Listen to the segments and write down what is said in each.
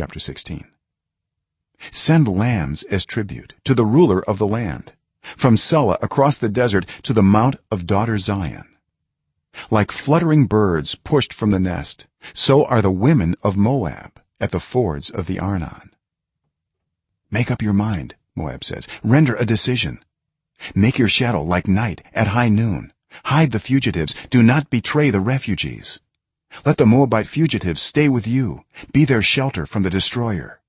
chapter 16 send lambs as tribute to the ruler of the land from Sela across the desert to the mount of daughter zion. Like fluttering birds pushed from the nest so are the women of moab at the fords of the arnon. Make up your mind moab says. Render a decision. Make your shadow like night at high noon. Hide the fugitives. Do not betray the refugees let the moabite fugitives stay with you. Be their shelter from the destroyer.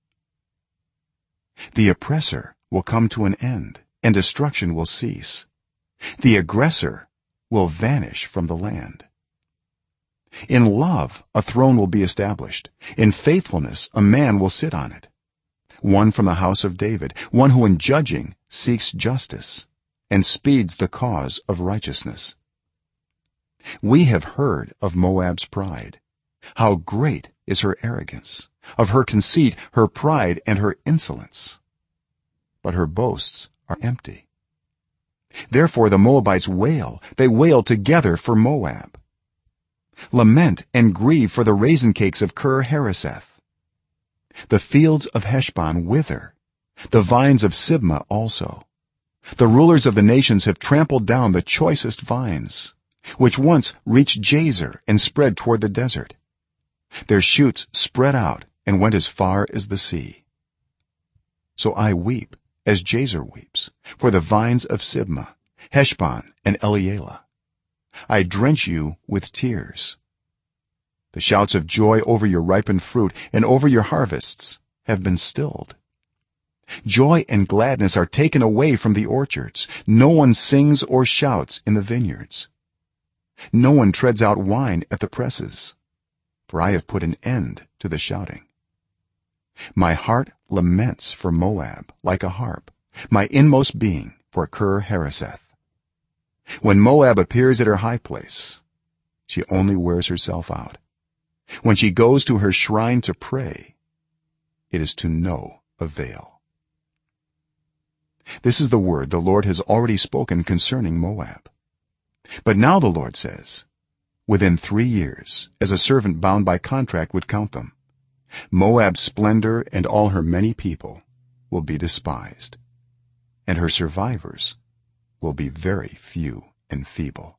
The oppressor will come to an end and destruction will cease. The aggressor will vanish from the land. In love a throne will be established. In faithfulness a man will sit on it. One from the house of david one who in judging seeks justice and speeds the cause of righteousness we have heard of moab's pride. How great is her arrogance of her conceit her pride and her insolence. But her boasts are empty. Therefore the moabites wail. They wail together for moab. Lament and grieve for the raisin cakes of kir hareseth. The fields of heshbon wither. The vines of sibmah also. The rulers of the nations have trampled down the choicest vines which once reached jazer and spread toward the desert. Their shoots spread out and went as far as the sea. So i weep as jazer weeps for the vines of sibmah heshbon and elealeh i drench you with tears. The shouts of joy over your ripened fruit and over your harvests have been stilled. Joy and gladness are taken away from the orchards. No one sings or shouts in the vineyards no one treads out wine at the presses for i have put an end to the shouting. My heart laments for moab like a harp my inmost being for kir hareseth. When moab appears at her high place she only wears herself out. When she goes to her shrine to pray it is to no avail. This is the word the lord has already spoken concerning moab but now the lord says within 3 years as a servant bound by contract would count them moab's splendor and all her many people will be despised and her survivors will be very few and feeble